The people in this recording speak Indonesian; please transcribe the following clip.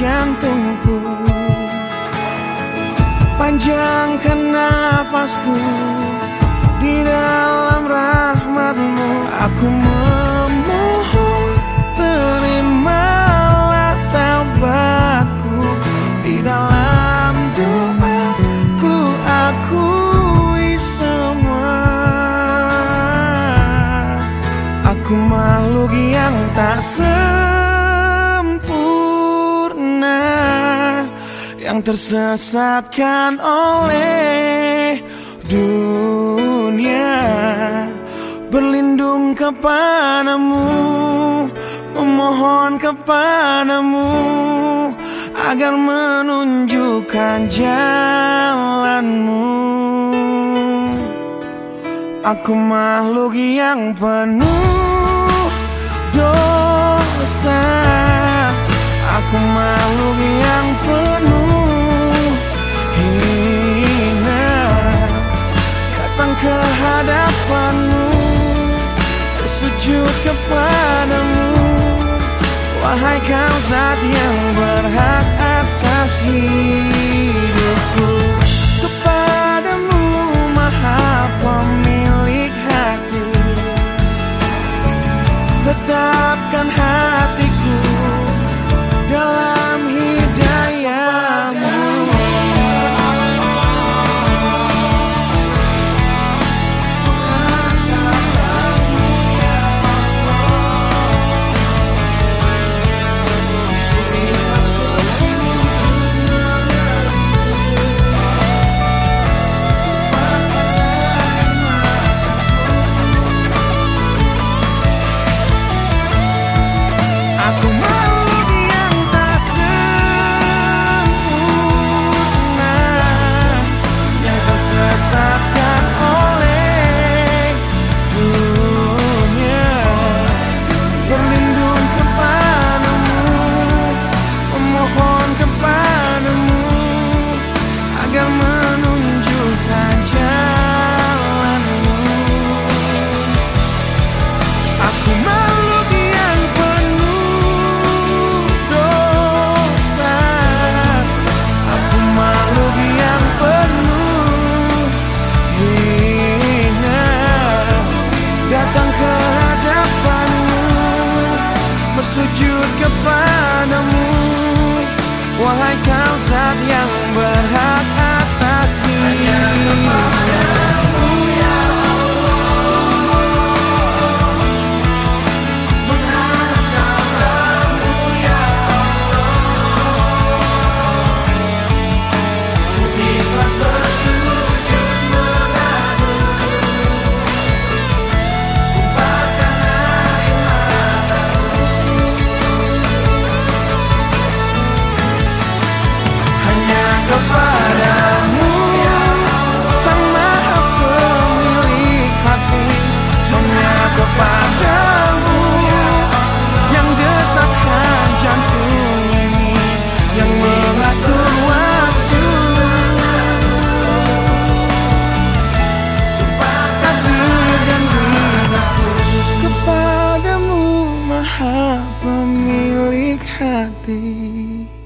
jantungku. Panjangkan nafasku Di dalam rahmatmu. Aku memohon Terimalah taubatku. Di dalam doa Ku akui semua. Aku makhluk yang tak yang tersesatkan oleh dunia. Berlindung kepadamu memohon kepadamu agar menunjukkan jalanmu. Aku makhluk yang penuh Bersujud kepadamu. Wahai kau zat yang berhak atas hidupku bersujud kepadamu. Wahai kau yang berhak atas diri kepadamu. Sang maha pemilik hati Hanya kepadamu Yang detakkan jantung ini Yang mengatur waktu. Tempatkan dan diriku Kepadamu maha pemilik hati.